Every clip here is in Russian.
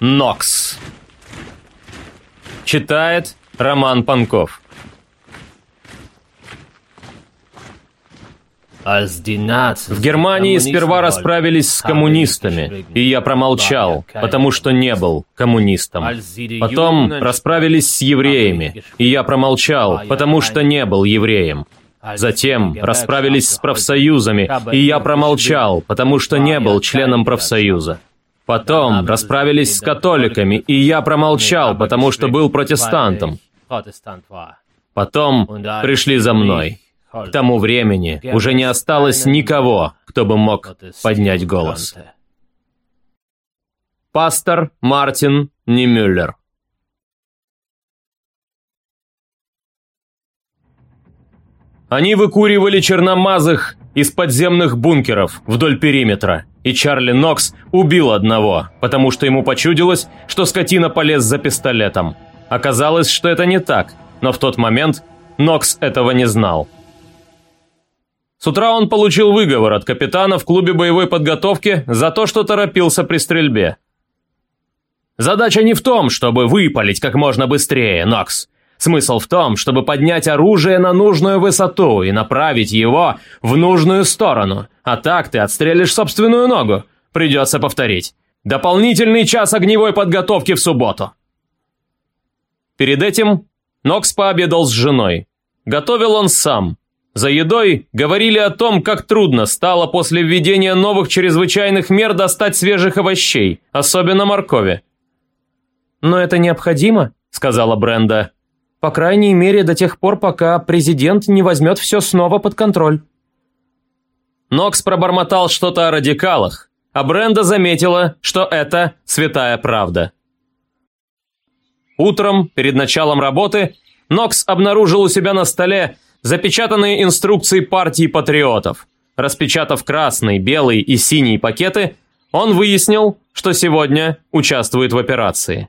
Нокс. Читает Роман Панков. В Германии сперва расправились с коммунистами, и я промолчал, потому что не был коммунистом. Потом расправились с евреями, и я промолчал, потому что не был евреем. Затем расправились с профсоюзами, и я промолчал, потому что не был членом профсоюза. Потом расправились с католиками, и я промолчал, потому что был протестантом. Потом пришли за мной. К тому времени уже не осталось никого, кто бы мог поднять голос. Пастор Мартин Немюллер. Они выкуривали черномазых из подземных бункеров вдоль периметра, и Чарли Нокс убил одного, потому что ему почудилось, что скотина полез за пистолетом. Оказалось, что это не так, но в тот момент Нокс этого не знал. С утра он получил выговор от капитана в клубе боевой подготовки за то, что торопился при стрельбе. «Задача не в том, чтобы выпалить как можно быстрее, Нокс. Смысл в том, чтобы поднять оружие на нужную высоту и направить его в нужную сторону. А так ты отстрелишь собственную ногу. Придется повторить. Дополнительный час огневой подготовки в субботу». Перед этим Нокс пообедал с женой. Готовил он сам. За едой говорили о том, как трудно стало после введения новых чрезвычайных мер достать свежих овощей, особенно моркови. «Но это необходимо», — сказала Бренда. «По крайней мере, до тех пор, пока президент не возьмет все снова под контроль». Нокс пробормотал что-то о радикалах, а Бренда заметила, что это святая правда. Утром, перед началом работы, Нокс обнаружил у себя на столе запечатанные инструкции партии патриотов. Распечатав красный, белый и синий пакеты, он выяснил, что сегодня участвует в операции.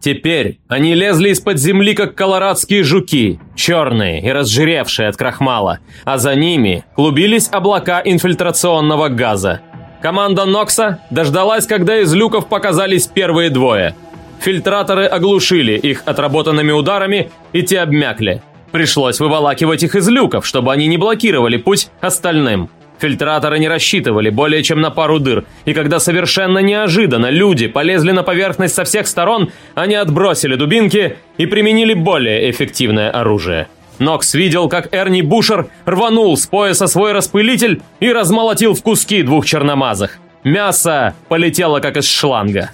Теперь они лезли из-под земли, как колорадские жуки, черные и разжиревшие от крахмала, а за ними клубились облака инфильтрационного газа. Команда Нокса дождалась, когда из люков показались первые двое – Фильтраторы оглушили их отработанными ударами, и те обмякли. Пришлось выволакивать их из люков, чтобы они не блокировали путь остальным. Фильтраторы не рассчитывали более чем на пару дыр, и когда совершенно неожиданно люди полезли на поверхность со всех сторон, они отбросили дубинки и применили более эффективное оружие. Нокс видел, как Эрни Бушер рванул с пояса свой распылитель и размолотил в куски двух черномазых. Мясо полетело как из шланга.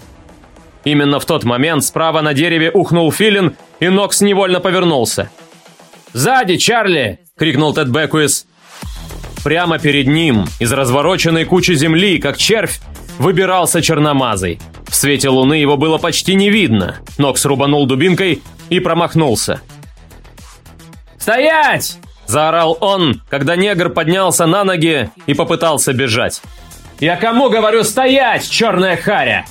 Именно в тот момент справа на дереве ухнул филин, и Нокс невольно повернулся. «Сзади, Чарли!» — крикнул Тед Бекуис. Прямо перед ним, из развороченной кучи земли, как червь, выбирался черномазый. В свете луны его было почти не видно. Нокс рубанул дубинкой и промахнулся. «Стоять!» – заорал он, когда негр поднялся на ноги и попытался бежать. «Я кому говорю стоять, черная харя?»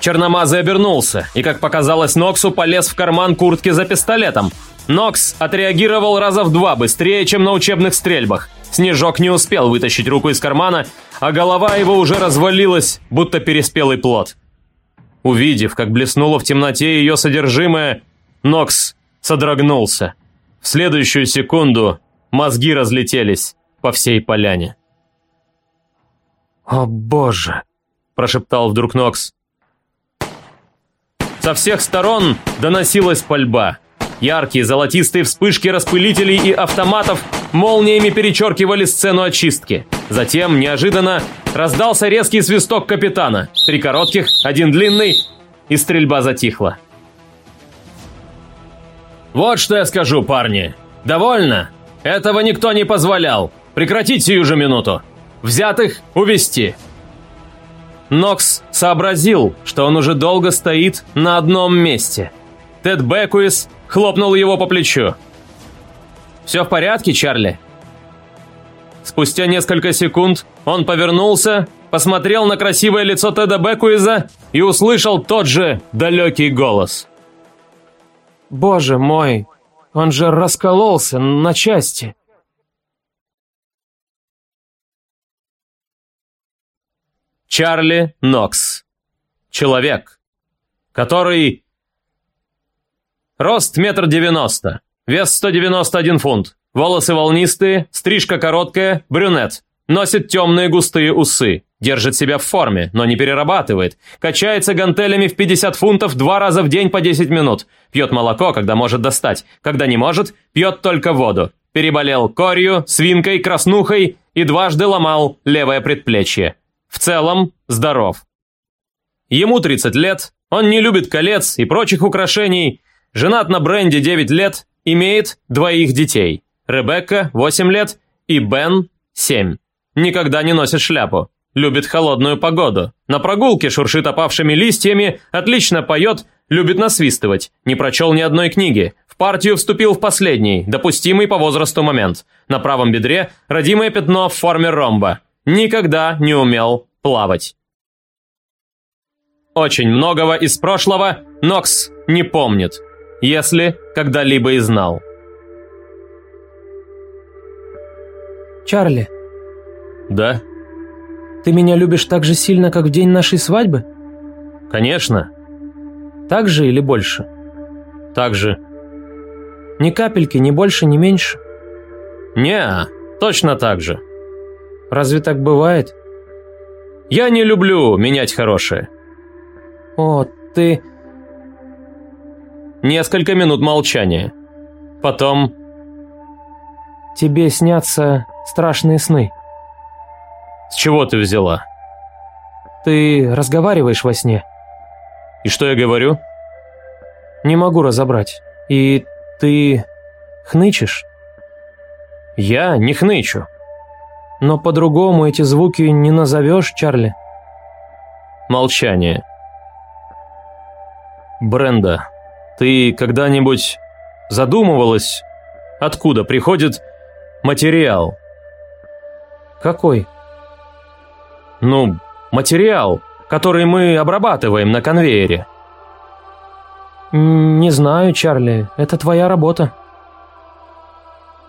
Черномазый обернулся и, как показалось Ноксу, полез в карман куртки за пистолетом. Нокс отреагировал раза в два быстрее, чем на учебных стрельбах. Снежок не успел вытащить руку из кармана, а голова его уже развалилась, будто переспелый плод. Увидев, как блеснуло в темноте ее содержимое, Нокс содрогнулся. В следующую секунду мозги разлетелись по всей поляне. «О боже!» – прошептал вдруг Нокс. Со всех сторон доносилась пальба. Яркие золотистые вспышки распылителей и автоматов молниями перечеркивали сцену очистки. Затем, неожиданно, раздался резкий свисток капитана. Три коротких, один длинный, и стрельба затихла. «Вот что я скажу, парни. Довольно? Этого никто не позволял. Прекратить сию же минуту. Взятых увести. Нокс сообразил, что он уже долго стоит на одном месте. Тед Бекуис хлопнул его по плечу. «Все в порядке, Чарли?» Спустя несколько секунд он повернулся, посмотрел на красивое лицо Теда Бекуиза и услышал тот же далекий голос. «Боже мой, он же раскололся на части!» Чарли Нокс. Человек, который... Рост метр девяносто, вес 191 фунт, волосы волнистые, стрижка короткая, брюнет, носит темные густые усы, держит себя в форме, но не перерабатывает, качается гантелями в 50 фунтов два раза в день по 10 минут, пьет молоко, когда может достать, когда не может, пьет только воду, переболел корью, свинкой, краснухой и дважды ломал левое предплечье. В целом, здоров. Ему 30 лет, он не любит колец и прочих украшений, женат на Бренде 9 лет, имеет двоих детей. Ребекка 8 лет и Бен 7. Никогда не носит шляпу. Любит холодную погоду. На прогулке шуршит опавшими листьями, отлично поет, любит насвистывать. Не прочел ни одной книги. В партию вступил в последний, допустимый по возрасту момент. На правом бедре родимое пятно в форме ромба. Никогда не умел плавать. Очень многого из прошлого Нокс не помнит, если когда-либо и знал. Чарли. Да? Ты меня любишь так же сильно, как в день нашей свадьбы? Конечно. Так же или больше? Так же. Ни капельки, ни больше, ни меньше? Не, точно так же. Разве так бывает? Я не люблю менять хорошее. О, ты... Несколько минут молчания. Потом... Тебе снятся страшные сны. С чего ты взяла? Ты разговариваешь во сне. И что я говорю? Не могу разобрать. И ты хнычешь? Я не хнычу. Но по-другому эти звуки не назовешь, Чарли. Молчание. Бренда, ты когда-нибудь задумывалась, откуда приходит материал? Какой? Ну, материал, который мы обрабатываем на конвейере. Не знаю, Чарли, это твоя работа.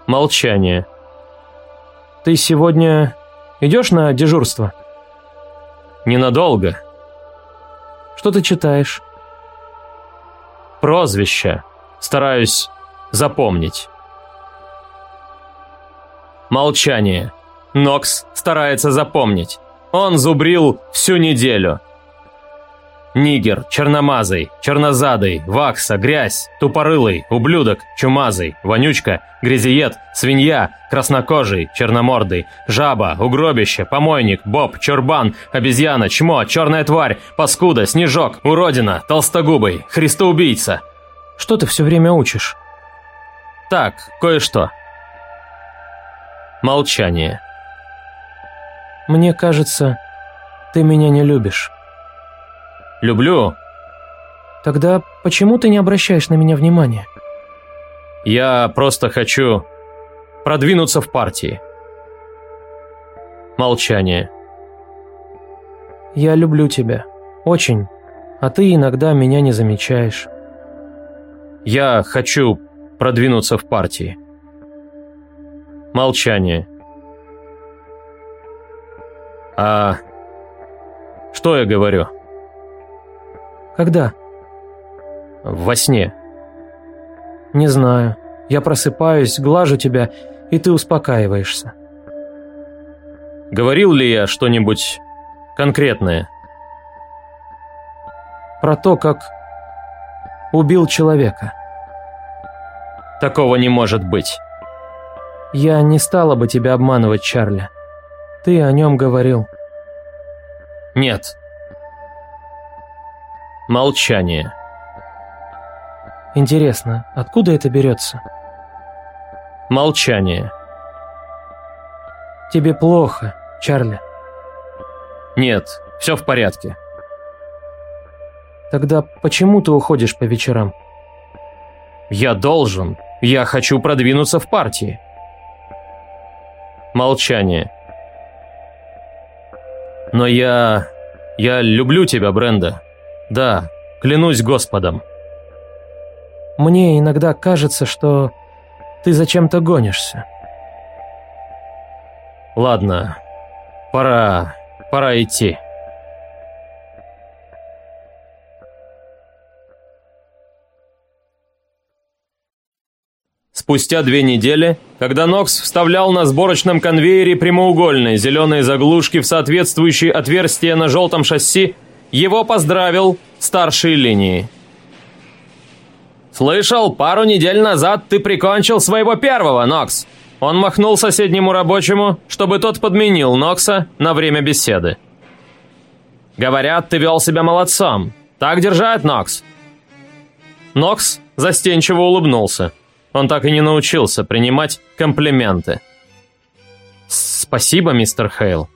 Молчание. Ты сегодня идешь на дежурство? Ненадолго. Что ты читаешь? Прозвище. Стараюсь запомнить. Молчание. Нокс старается запомнить. Он зубрил всю неделю. Нигер, черномазый, чернозадый, вакса, грязь, тупорылый, ублюдок, чумазый, вонючка, грязиед, свинья, краснокожий, черномордый, жаба, угробище, помойник, боб, чурбан, обезьяна, чмо, черная тварь, паскуда, снежок, уродина, толстогубый, христоубийца. Что ты все время учишь? Так, кое-что. Молчание. Мне кажется, ты меня не любишь. Люблю. Тогда почему ты не обращаешь на меня внимания? Я просто хочу продвинуться в партии. Молчание. Я люблю тебя. Очень. А ты иногда меня не замечаешь. Я хочу продвинуться в партии. Молчание. А что я говорю? Когда? Во сне. Не знаю. Я просыпаюсь, глажу тебя, и ты успокаиваешься. Говорил ли я что-нибудь конкретное? Про то, как убил человека. Такого не может быть. Я не стала бы тебя обманывать, Чарли. Ты о нем говорил. Нет. Молчание. Интересно, откуда это берется? Молчание. Тебе плохо, Чарли. Нет, все в порядке. Тогда почему ты уходишь по вечерам? Я должен. Я хочу продвинуться в партии. Молчание. Но я... Я люблю тебя, Бренда. Да, клянусь Господом. Мне иногда кажется, что ты зачем-то гонишься. Ладно, пора, пора идти. Спустя две недели, когда Нокс вставлял на сборочном конвейере прямоугольные зеленые заглушки в соответствующие отверстия на желтом шасси, его поздравил старший линии. «Слышал, пару недель назад ты прикончил своего первого, Нокс!» Он махнул соседнему рабочему, чтобы тот подменил Нокса на время беседы. «Говорят, ты вел себя молодцом. Так держать, Нокс!» Нокс застенчиво улыбнулся. Он так и не научился принимать комплименты. «Спасибо, мистер Хейл».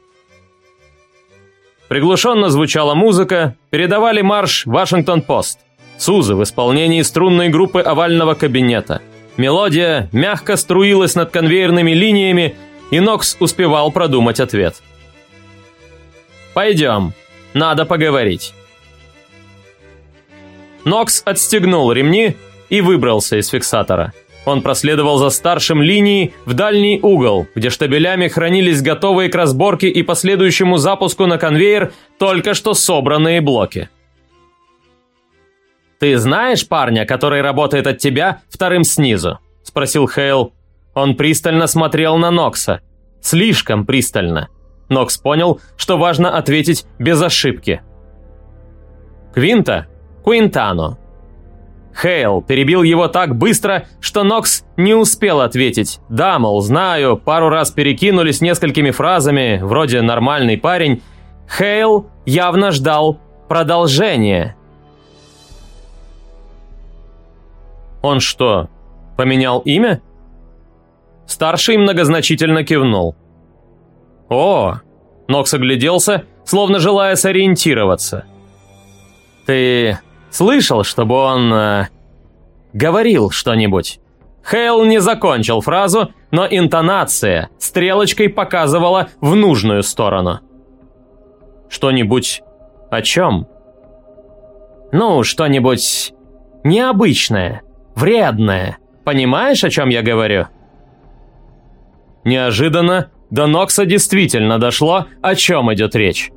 Приглушенно звучала музыка, передавали марш «Вашингтон-Пост». Сузы в исполнении струнной группы овального кабинета. Мелодия мягко струилась над конвейерными линиями, и Нокс успевал продумать ответ. «Пойдем, надо поговорить». Нокс отстегнул ремни и выбрался из фиксатора. Он проследовал за старшим линией в дальний угол, где штабелями хранились готовые к разборке и последующему запуску на конвейер только что собранные блоки. «Ты знаешь парня, который работает от тебя вторым снизу?» – спросил Хейл. Он пристально смотрел на Нокса. Слишком пристально. Нокс понял, что важно ответить без ошибки. «Квинта? Куинтано. Хейл перебил его так быстро, что Нокс не успел ответить. Да, мол, знаю, пару раз перекинулись несколькими фразами, вроде «нормальный парень». Хейл явно ждал продолжения. Он что, поменял имя? Старший многозначительно кивнул. О, Нокс огляделся, словно желая сориентироваться. Ты Слышал, чтобы он... Э, говорил что-нибудь. Хейл не закончил фразу, но интонация стрелочкой показывала в нужную сторону. Что-нибудь о чем? Ну, что-нибудь необычное, вредное. Понимаешь, о чем я говорю? Неожиданно до Нокса действительно дошло, о чем идет речь.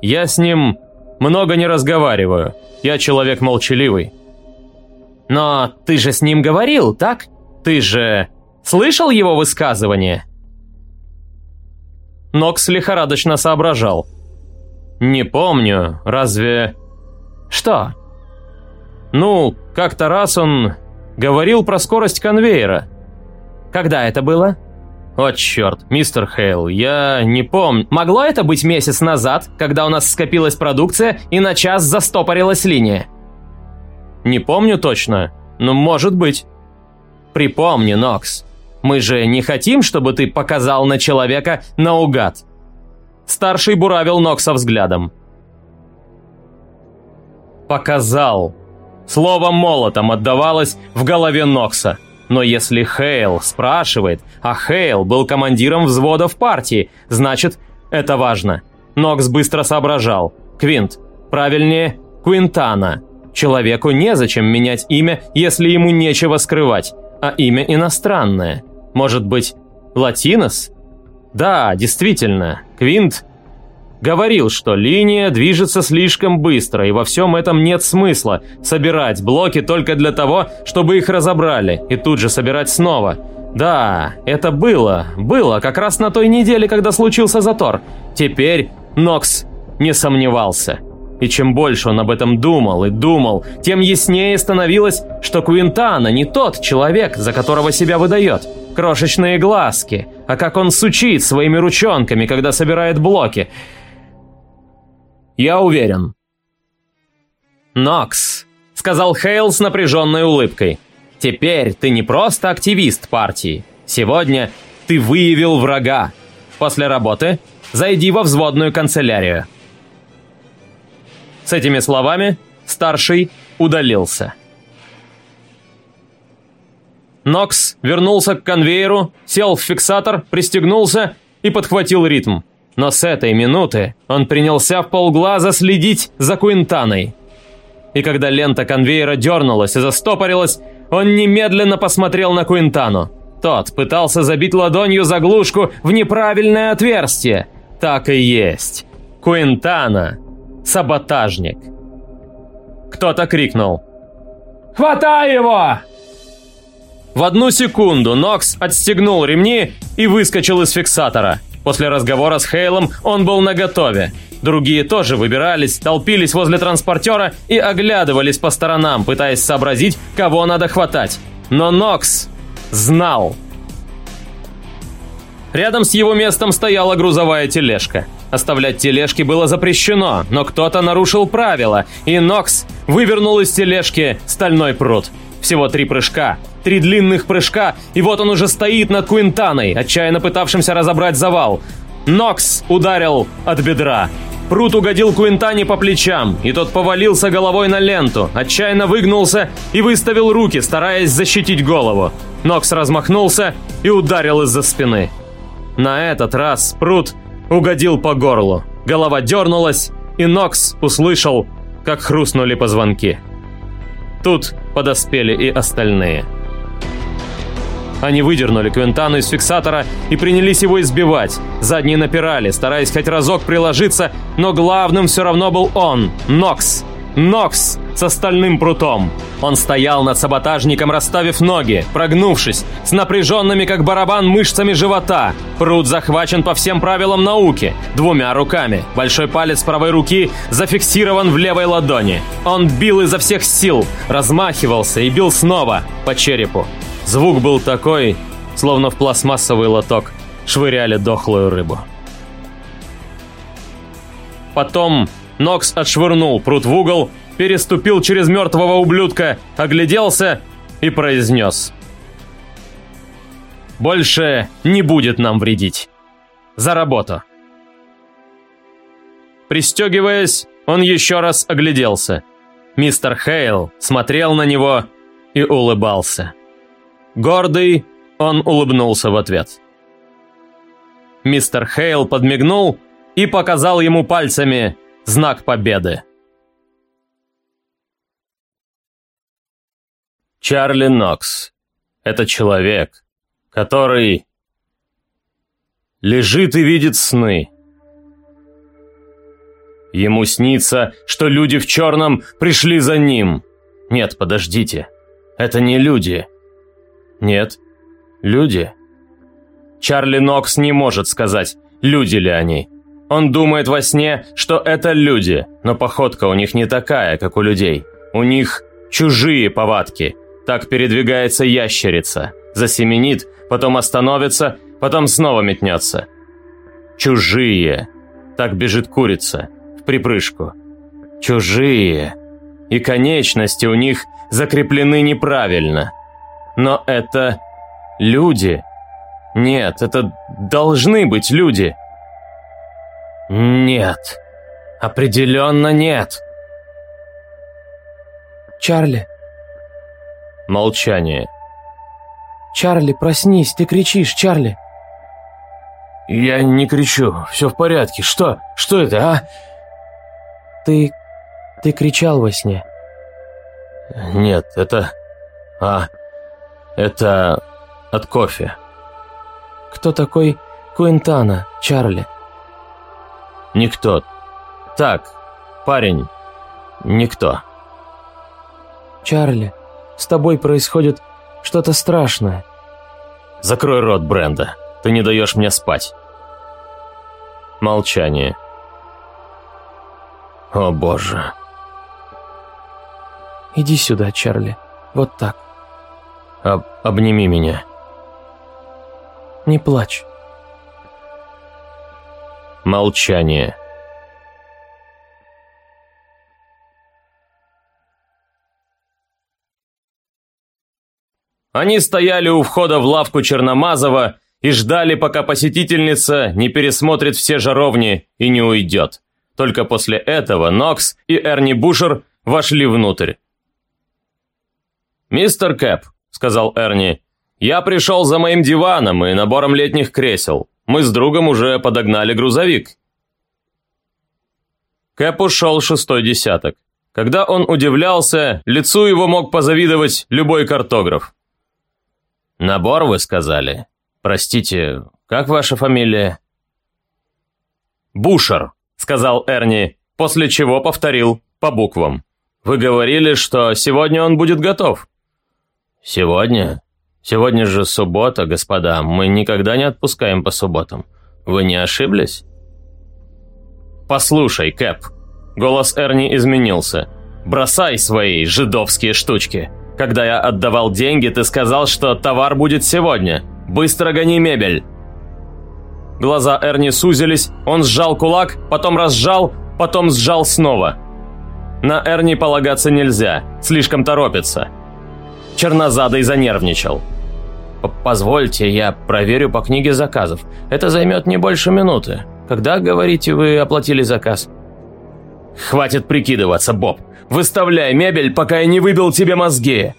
Я с ним много не разговариваю. Я человек молчаливый. Но ты же с ним говорил, так? Ты же слышал его высказывание? Нокс лихорадочно соображал. Не помню, разве... Что? Ну, как-то раз он говорил про скорость конвейера. Когда это было? «О, черт, мистер Хейл, я не помню. Могло это быть месяц назад, когда у нас скопилась продукция и на час застопорилась линия?» «Не помню точно, но может быть». «Припомни, Нокс, мы же не хотим, чтобы ты показал на человека наугад». Старший буравил Нокса взглядом. «Показал». Слово молотом отдавалось в голове Нокса. Но если Хейл спрашивает, а Хейл был командиром взвода в партии, значит, это важно. Нокс быстро соображал. Квинт. Правильнее, Квинтана. Человеку незачем менять имя, если ему нечего скрывать, а имя иностранное. Может быть, Латинос? Да, действительно, Квинт Говорил, что линия движется слишком быстро, и во всем этом нет смысла собирать блоки только для того, чтобы их разобрали, и тут же собирать снова. Да, это было, было как раз на той неделе, когда случился затор. Теперь Нокс не сомневался. И чем больше он об этом думал и думал, тем яснее становилось, что Квинтана не тот человек, за которого себя выдает. Крошечные глазки, а как он сучит своими ручонками, когда собирает блоки – я уверен». «Нокс», — сказал Хейл с напряженной улыбкой. «Теперь ты не просто активист партии. Сегодня ты выявил врага. После работы зайди во взводную канцелярию». С этими словами старший удалился. Нокс вернулся к конвейеру, сел в фиксатор, пристегнулся и подхватил ритм. Но с этой минуты он принялся в полглаза следить за Куинтаной. И когда лента конвейера дернулась и застопорилась, он немедленно посмотрел на Куинтану. Тот пытался забить ладонью заглушку в неправильное отверстие. Так и есть. Куинтана – саботажник. Кто-то крикнул. «Хватай его!» В одну секунду Нокс отстегнул ремни и выскочил из фиксатора. После разговора с Хейлом он был наготове. Другие тоже выбирались, толпились возле транспортера и оглядывались по сторонам, пытаясь сообразить, кого надо хватать. Но Нокс знал. Рядом с его местом стояла грузовая тележка. Оставлять тележки было запрещено, но кто-то нарушил правила, и Нокс вывернул из тележки стальной пруд. Всего три прыжка, три длинных прыжка, и вот он уже стоит над Куинтаной, отчаянно пытавшимся разобрать завал. Нокс ударил от бедра. Прут угодил Куинтане по плечам, и тот повалился головой на ленту, отчаянно выгнулся и выставил руки, стараясь защитить голову. Нокс размахнулся и ударил из-за спины. На этот раз Прут угодил по горлу. Голова дернулась, и Нокс услышал, как хрустнули позвонки. Тут подоспели и остальные. Они выдернули Квинтану из фиксатора и принялись его избивать. Задние напирали, стараясь хоть разок приложиться, но главным все равно был он, Нокс. Нокс с стальным прутом. Он стоял над саботажником, расставив ноги, прогнувшись, с напряженными, как барабан, мышцами живота. Прут захвачен по всем правилам науки, двумя руками. Большой палец правой руки зафиксирован в левой ладони. Он бил изо всех сил, размахивался и бил снова по черепу. Звук был такой, словно в пластмассовый лоток швыряли дохлую рыбу. Потом Нокс отшвырнул пруд в угол, переступил через мертвого ублюдка, огляделся и произнес. «Больше не будет нам вредить. За работу!» Пристегиваясь, он еще раз огляделся. Мистер Хейл смотрел на него и улыбался. Гордый, он улыбнулся в ответ. Мистер Хейл подмигнул и показал ему пальцами знак победы. Чарли Нокс. Это человек, который лежит и видит сны. Ему снится, что люди в черном пришли за ним. Нет, подождите. Это не люди. Нет, люди. Чарли Нокс не может сказать, люди ли они. Он думает во сне, что это люди, но походка у них не такая, как у людей. У них чужие повадки. Так передвигается ящерица. Засеменит, потом остановится, потом снова метнется. Чужие. Так бежит курица. В припрыжку. Чужие. И конечности у них закреплены неправильно. Но это люди. Нет, это должны быть люди. Нет. Определенно нет. Чарли. Молчание. Чарли, проснись, ты кричишь, Чарли. Я не кричу, все в порядке. Что? Что это, а? Ты... ты кричал во сне. Нет, это... А... Это от кофе. Кто такой Куинтана, Чарли? Никто. Так, парень. Никто. Чарли, с тобой происходит что-то страшное. Закрой рот, Бренда. Ты не даешь мне спать. Молчание. О боже. Иди сюда, Чарли. Вот так. Об обними меня. Не плачь. Молчание. Они стояли у входа в лавку Черномазова и ждали, пока посетительница не пересмотрит все жаровни и не уйдет. Только после этого Нокс и Эрни Бушер вошли внутрь. «Мистер Кэп», — сказал Эрни. «Я пришел за моим диваном и набором летних кресел. Мы с другом уже подогнали грузовик». Кэп ушел шестой десяток. Когда он удивлялся, лицу его мог позавидовать любой картограф. «Набор, вы сказали? Простите, как ваша фамилия?» «Бушер», — сказал Эрни, после чего повторил по буквам. «Вы говорили, что сегодня он будет готов?» «Сегодня? Сегодня же суббота, господа, мы никогда не отпускаем по субботам. Вы не ошиблись? Послушай, Кэп. Голос Эрни изменился. Бросай свои жидовские штучки. Когда я отдавал деньги, ты сказал, что товар будет сегодня. Быстро гони мебель. Глаза Эрни сузились, он сжал кулак, потом разжал, потом сжал снова. На Эрни полагаться нельзя, слишком торопится. Чернозадый занервничал. «Позвольте, я проверю по книге заказов. Это займет не больше минуты. Когда, говорите, вы оплатили заказ?» «Хватит прикидываться, Боб. Выставляй мебель, пока я не выбил тебе мозги!»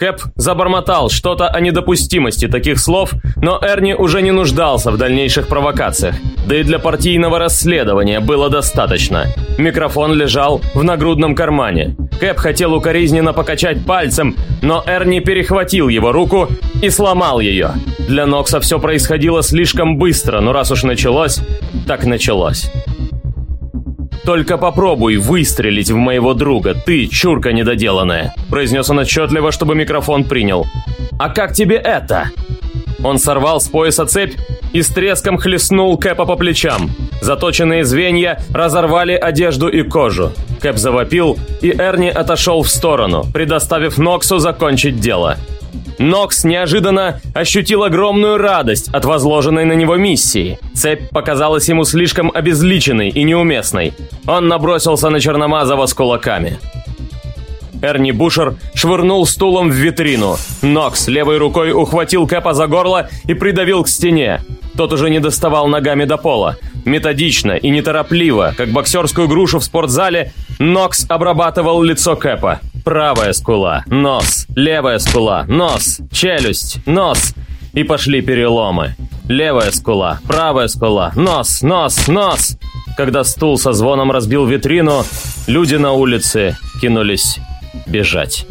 Кэп забормотал что-то о недопустимости таких слов, но Эрни уже не нуждался в дальнейших провокациях. Да и для партийного расследования было достаточно. Микрофон лежал в нагрудном кармане. Кэп хотел укоризненно покачать пальцем, но Эрни перехватил его руку и сломал ее. Для Нокса все происходило слишком быстро, но раз уж началось, так началось. «Только попробуй выстрелить в моего друга, ты, чурка недоделанная», произнес он отчетливо, чтобы микрофон принял. «А как тебе это?» Он сорвал с пояса цепь и с треском хлестнул Кэпа по плечам. Заточенные звенья разорвали одежду и кожу. Кэп завопил, и Эрни отошел в сторону, предоставив Ноксу закончить дело. Нокс неожиданно ощутил огромную радость от возложенной на него миссии. Цепь показалась ему слишком обезличенной и неуместной. Он набросился на Черномазова с кулаками. Эрни Бушер швырнул стулом в витрину. Нокс левой рукой ухватил Кэпа за горло и придавил к стене. Тот уже не доставал ногами до пола. Методично и неторопливо, как боксерскую грушу в спортзале, Нокс обрабатывал лицо Кэпа. Правая скула, нос, левая скула, нос, челюсть, нос. И пошли переломы. Левая скула, правая скула, нос, нос, нос. Когда стул со звоном разбил витрину, люди на улице кинулись бежать.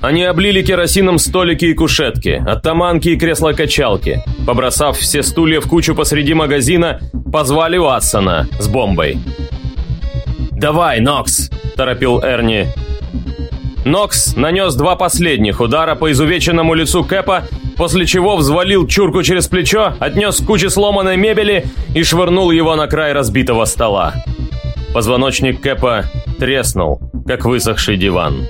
Они облили керосином столики и кушетки, оттаманки и кресла-качалки. Побросав все стулья в кучу посреди магазина, позвали Уатсона с бомбой. «Давай, Нокс!» – торопил Эрни. Нокс нанес два последних удара по изувеченному лицу Кэпа, после чего взвалил чурку через плечо, отнес кучу сломанной мебели и швырнул его на край разбитого стола. Позвоночник Кэпа треснул, как высохший диван.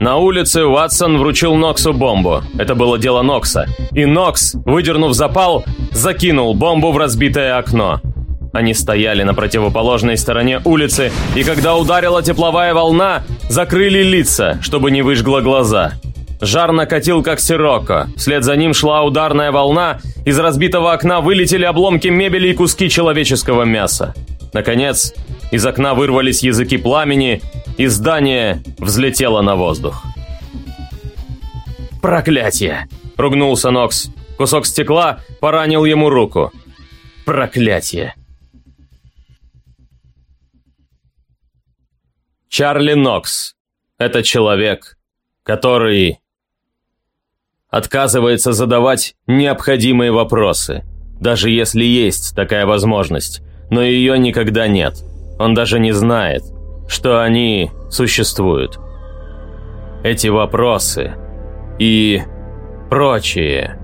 На улице Уатсон вручил Ноксу бомбу. Это было дело Нокса. И Нокс, выдернув запал, закинул бомбу в разбитое окно. Они стояли на противоположной стороне улицы, и когда ударила тепловая волна, закрыли лица, чтобы не выжгло глаза. Жар накатил, как сирокко. Вслед за ним шла ударная волна, из разбитого окна вылетели обломки мебели и куски человеческого мяса. Наконец, из окна вырвались языки пламени, и здание взлетело на воздух. «Проклятие!» – ругнулся Нокс. Кусок стекла поранил ему руку. «Проклятие!» Чарли Нокс – это человек, который отказывается задавать необходимые вопросы, даже если есть такая возможность, но ее никогда нет. Он даже не знает – что они существуют. Эти вопросы и прочие.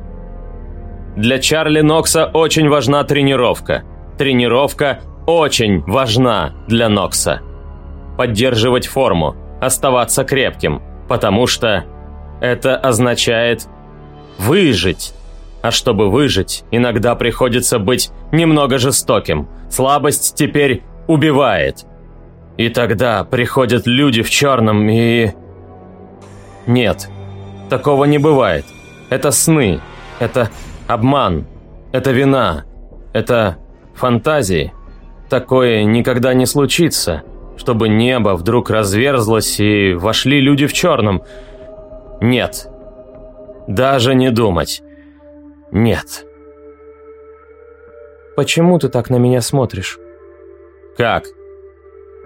Для Чарли Нокса очень важна тренировка. Тренировка очень важна для Нокса. Поддерживать форму, оставаться крепким, потому что это означает выжить. А чтобы выжить, иногда приходится быть немного жестоким. Слабость теперь убивает. И тогда приходят люди в черном и... Нет, такого не бывает. Это сны, это обман, это вина, это фантазии. Такое никогда не случится, чтобы небо вдруг разверзлось и вошли люди в черном. Нет. Даже не думать. Нет. Почему ты так на меня смотришь? Как?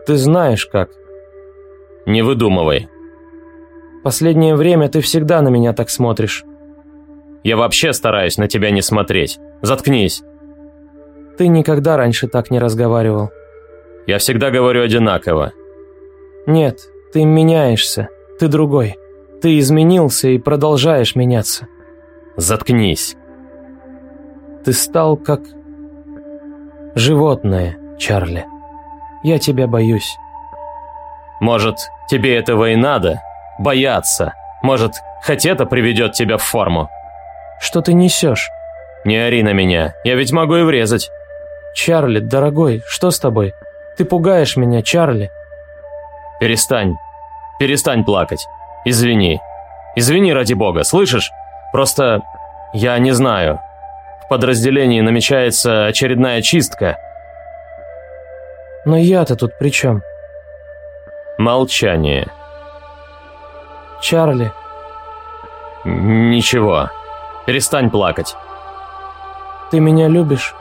Ты знаешь как. Не выдумывай. Последнее время ты всегда на меня так смотришь. Я вообще стараюсь на тебя не смотреть. Заткнись. Ты никогда раньше так не разговаривал. Я всегда говорю одинаково. Нет, ты меняешься. Ты другой. Ты изменился и продолжаешь меняться. Заткнись. Ты стал как... животное, Чарли. Я тебя боюсь. Может, тебе этого и надо? Бояться. Может, хоть это приведет тебя в форму? Что ты несешь? Не ори на меня, я ведь могу и врезать. Чарли, дорогой, что с тобой? Ты пугаешь меня, Чарли. Перестань. Перестань плакать. Извини. Извини ради бога, слышишь? Просто я не знаю. В подразделении намечается очередная чистка. Но я-то тут при чем? Молчание. Чарли. Ничего. Перестань плакать. Ты меня любишь?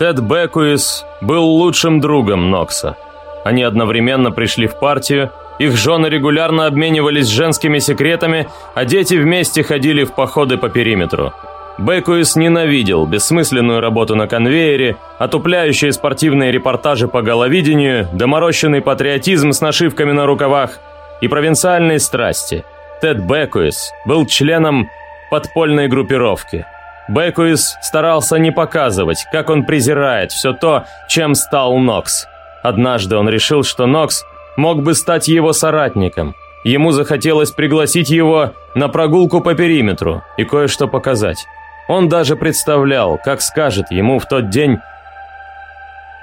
Тед Бекуис был лучшим другом Нокса. Они одновременно пришли в партию, их жены регулярно обменивались женскими секретами, а дети вместе ходили в походы по периметру. Бекуис ненавидел бессмысленную работу на конвейере, отупляющие спортивные репортажи по головидению, доморощенный патриотизм с нашивками на рукавах и провинциальные страсти. Тед Бекуис был членом подпольной группировки. Бекуис старался не показывать, как он презирает все то, чем стал Нокс. Однажды он решил, что Нокс мог бы стать его соратником. Ему захотелось пригласить его на прогулку по периметру и кое-что показать. Он даже представлял, как скажет ему в тот день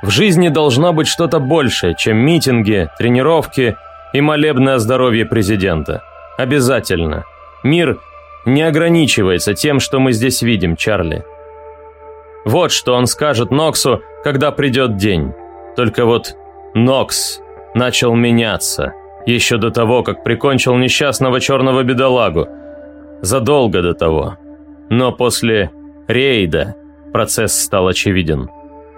«В жизни должно быть что-то большее, чем митинги, тренировки и молебное здоровье президента. Обязательно. Мир не ограничивается тем, что мы здесь видим, Чарли». Вот что он скажет Ноксу, когда придет день. Только вот Нокс начал меняться, еще до того, как прикончил несчастного черного бедолагу. Задолго до того. Но после рейда процесс стал очевиден.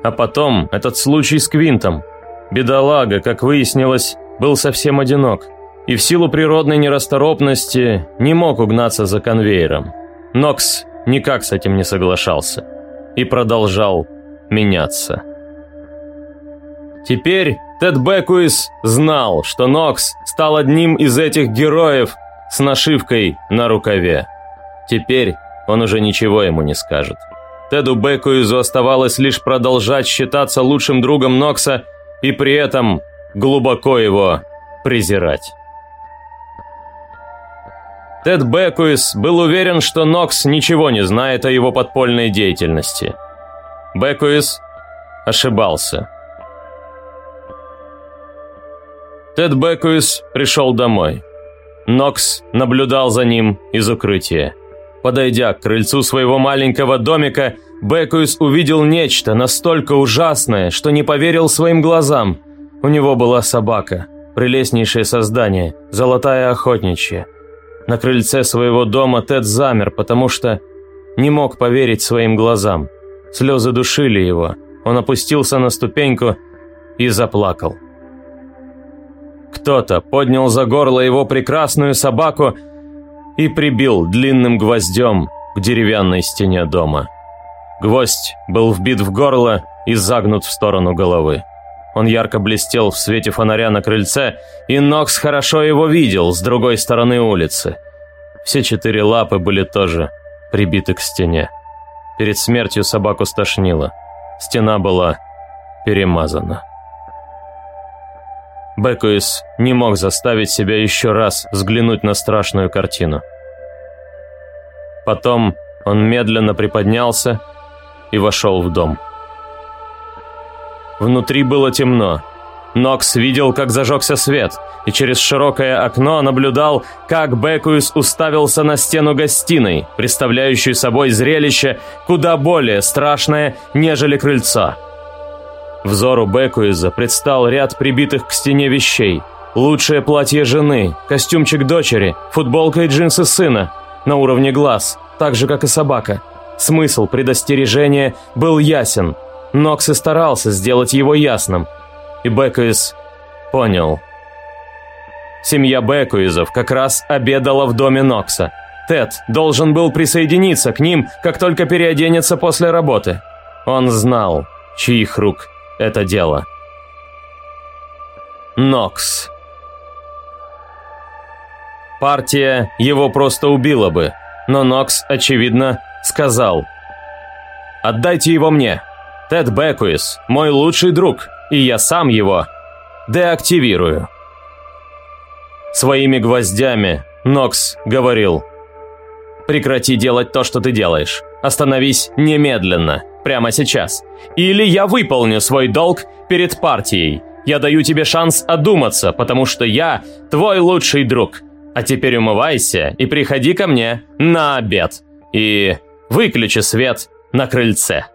А потом этот случай с Квинтом. Бедолага, как выяснилось, был совсем одинок. И в силу природной нерасторопности не мог угнаться за конвейером. Нокс никак с этим не соглашался. И продолжал меняться. Теперь Тед Бекуис знал, что Нокс стал одним из этих героев с нашивкой на рукаве. Теперь он уже ничего ему не скажет. Теду Бекуизу оставалось лишь продолжать считаться лучшим другом Нокса и при этом глубоко его презирать. Тед Бекуис был уверен, что Нокс ничего не знает о его подпольной деятельности. Бекуис ошибался. Тед Бекуис пришел домой. Нокс наблюдал за ним из укрытия. Подойдя к крыльцу своего маленького домика, Бекуис увидел нечто настолько ужасное, что не поверил своим глазам. У него была собака, прелестнейшее создание, золотая охотничья. На крыльце своего дома Тед замер, потому что не мог поверить своим глазам. Слезы душили его. Он опустился на ступеньку и заплакал. Кто-то поднял за горло его прекрасную собаку и прибил длинным гвоздем к деревянной стене дома. Гвоздь был вбит в горло и загнут в сторону головы. Он ярко блестел в свете фонаря на крыльце, и Нокс хорошо его видел с другой стороны улицы. Все четыре лапы были тоже прибиты к стене. Перед смертью собаку стошнило. Стена была перемазана. Бекуис не мог заставить себя еще раз взглянуть на страшную картину. Потом он медленно приподнялся и вошел в дом. Внутри было темно. Нокс видел, как зажегся свет, и через широкое окно наблюдал, как Бекуис уставился на стену гостиной, представляющую собой зрелище куда более страшное, нежели крыльцо. Взору Бекуиза предстал ряд прибитых к стене вещей. Лучшее платье жены, костюмчик дочери, футболка и джинсы сына. На уровне глаз, так же, как и собака. Смысл предостережения был ясен. Нокс и старался сделать его ясным. И Бекуиз понял. Семья Бекуизов как раз обедала в доме Нокса. Тед должен был присоединиться к ним, как только переоденется после работы. Он знал, чьих рук это дело. Нокс. Партия его просто убила бы, но Нокс, очевидно, сказал «Отдайте его мне. Тед Бекуис, мой лучший друг, и я сам его деактивирую». Своими гвоздями Нокс говорил «Прекрати делать то, что ты делаешь. Остановись немедленно, прямо сейчас. Или я выполню свой долг перед партией. Я даю тебе шанс одуматься, потому что я твой лучший друг. А теперь умывайся и приходи ко мне на обед. И выключи свет на крыльце.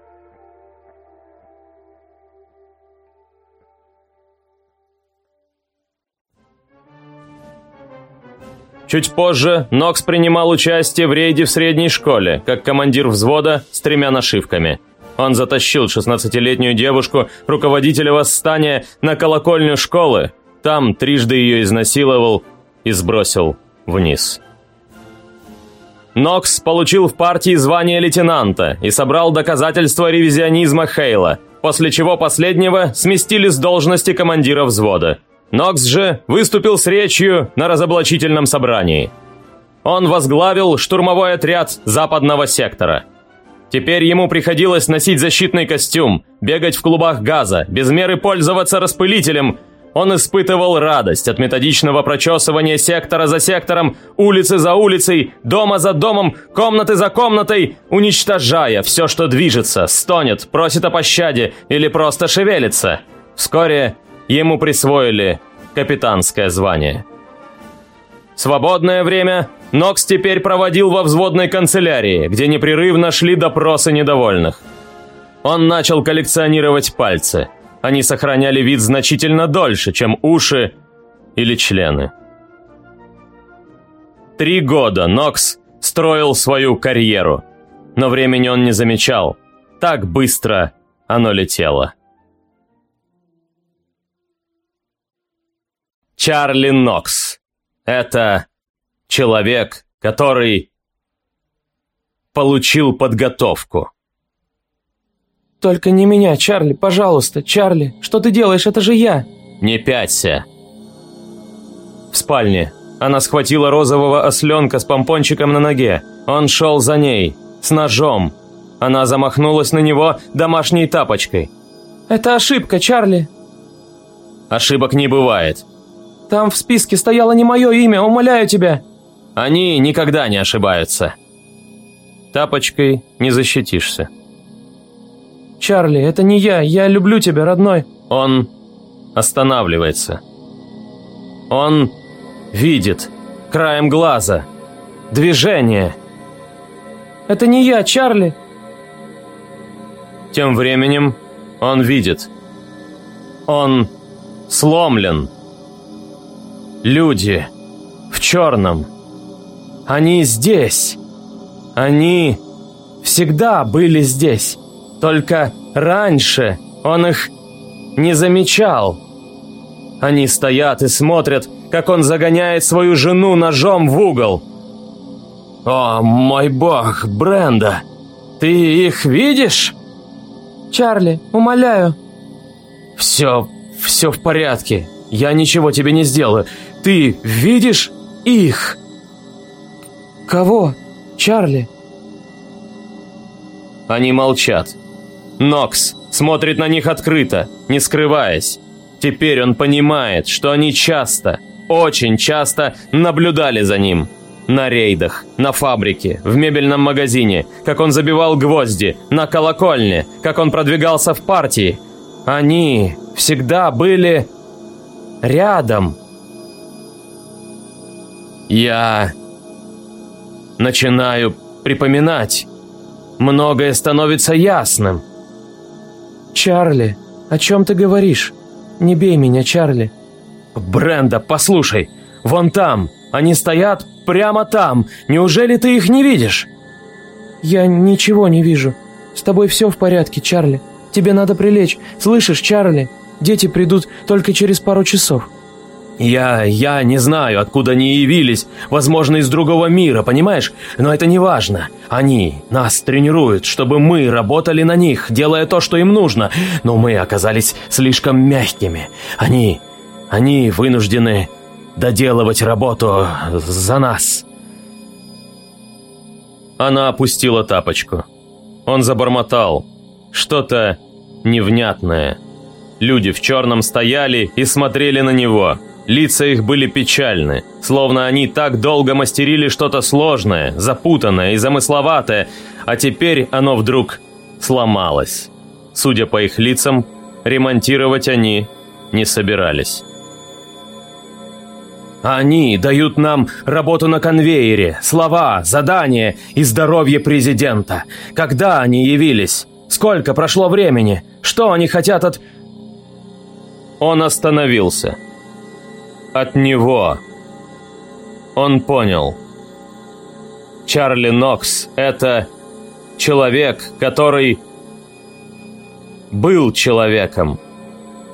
Чуть позже Нокс принимал участие в рейде в средней школе, как командир взвода с тремя нашивками. Он затащил 16-летнюю девушку, руководителя восстания, на колокольню школы. Там трижды ее изнасиловал и сбросил вниз. Нокс получил в партии звание лейтенанта и собрал доказательства ревизионизма Хейла, после чего последнего сместили с должности командира взвода. Нокс же выступил с речью на разоблачительном собрании. Он возглавил штурмовой отряд западного сектора. Теперь ему приходилось носить защитный костюм, бегать в клубах газа, без меры пользоваться распылителем. Он испытывал радость от методичного прочесывания сектора за сектором, улицы за улицей, дома за домом, комнаты за комнатой, уничтожая все, что движется, стонет, просит о пощаде или просто шевелится. Вскоре ему присвоили капитанское звание. Свободное время Нокс теперь проводил во взводной канцелярии, где непрерывно шли допросы недовольных. Он начал коллекционировать пальцы. Они сохраняли вид значительно дольше, чем уши или члены. Три года Нокс строил свою карьеру, но времени он не замечал. Так быстро оно летело. Чарли Нокс. Это человек, который получил подготовку. «Только не меня, Чарли, пожалуйста, Чарли, что ты делаешь, это же я!» «Не пяться!» В спальне она схватила розового осленка с помпончиком на ноге. Он шел за ней, с ножом. Она замахнулась на него домашней тапочкой. «Это ошибка, Чарли!» «Ошибок не бывает!» Там в списке стояло не мое имя, умоляю тебя!» «Они никогда не ошибаются!» «Тапочкой не защитишься!» «Чарли, это не я, я люблю тебя, родной!» Он останавливается. Он видит краем глаза движение. «Это не я, Чарли!» Тем временем он видит. Он сломлен. Люди в черном. Они здесь. Они всегда были здесь. Только раньше он их не замечал. Они стоят и смотрят, как он загоняет свою жену ножом в угол. «О, мой бог, Бренда, ты их видишь?» «Чарли, умоляю». «Все, все в порядке. Я ничего тебе не сделаю. Ты видишь их?» «Кого? Чарли?» Они молчат. Нокс смотрит на них открыто, не скрываясь. Теперь он понимает, что они часто, очень часто наблюдали за ним. На рейдах, на фабрике, в мебельном магазине, как он забивал гвозди, на колокольне, как он продвигался в партии. Они всегда были рядом. Я начинаю припоминать. Многое становится ясным. «Чарли, о чем ты говоришь? Не бей меня, Чарли». «Бренда, послушай, вон там, они стоят прямо там. Неужели ты их не видишь?» «Я ничего не вижу. С тобой все в порядке, Чарли. Тебе надо прилечь. Слышишь, Чарли? Дети придут только через пару часов». «Я... я не знаю, откуда они явились. Возможно, из другого мира, понимаешь? Но это не важно. Они нас тренируют, чтобы мы работали на них, делая то, что им нужно. Но мы оказались слишком мягкими. Они Они вынуждены доделывать работу за нас». Она опустила тапочку. Он забормотал. Что-то невнятное. Люди в черном стояли и смотрели на него. Лица их были печальны, словно они так долго мастерили что-то сложное, запутанное и замысловатое, а теперь оно вдруг сломалось. Судя по их лицам, ремонтировать они не собирались. Они дают нам работу на конвейере, слова, задания и здоровье президента. Когда они явились? Сколько прошло времени? Что они хотят от... Он остановился. От него. Он понял. Чарли Нокс – это человек, который был человеком,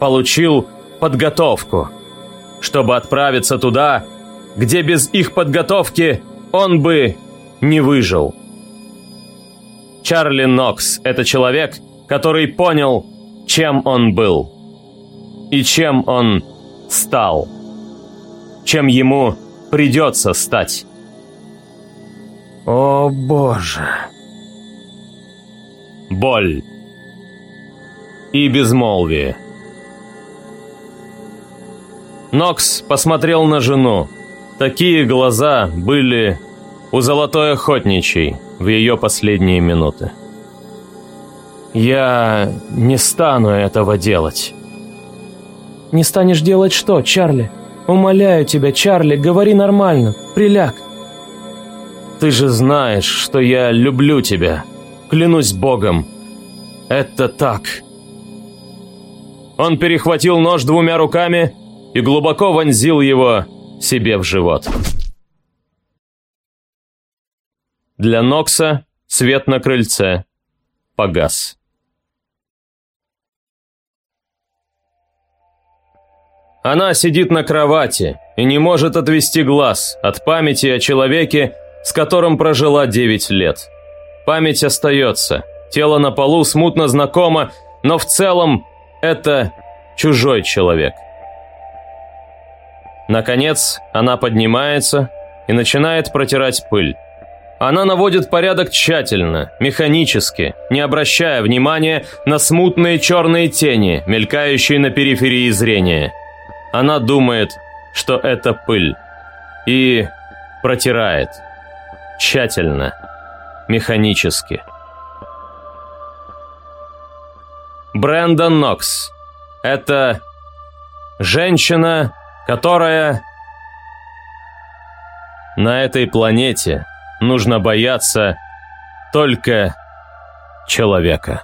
получил подготовку – чтобы отправиться туда, где без их подготовки он бы не выжил. Чарли Нокс – это человек, который понял, чем он был и чем он стал, чем ему придется стать. О боже! Боль и безмолвие – Нокс посмотрел на жену. Такие глаза были у золотой охотничьей в ее последние минуты. «Я не стану этого делать». «Не станешь делать что, Чарли? Умоляю тебя, Чарли, говори нормально, приляг». «Ты же знаешь, что я люблю тебя. Клянусь Богом. Это так». Он перехватил нож двумя руками и глубоко вонзил его себе в живот. Для Нокса свет на крыльце погас. Она сидит на кровати и не может отвести глаз от памяти о человеке, с которым прожила 9 лет. Память остается, тело на полу смутно знакомо, но в целом это чужой человек – Наконец, она поднимается и начинает протирать пыль. Она наводит порядок тщательно, механически, не обращая внимания на смутные черные тени, мелькающие на периферии зрения. Она думает, что это пыль. И протирает. Тщательно. Механически. Брэндон Нокс. Это женщина, которая... На этой планете нужно бояться только человека.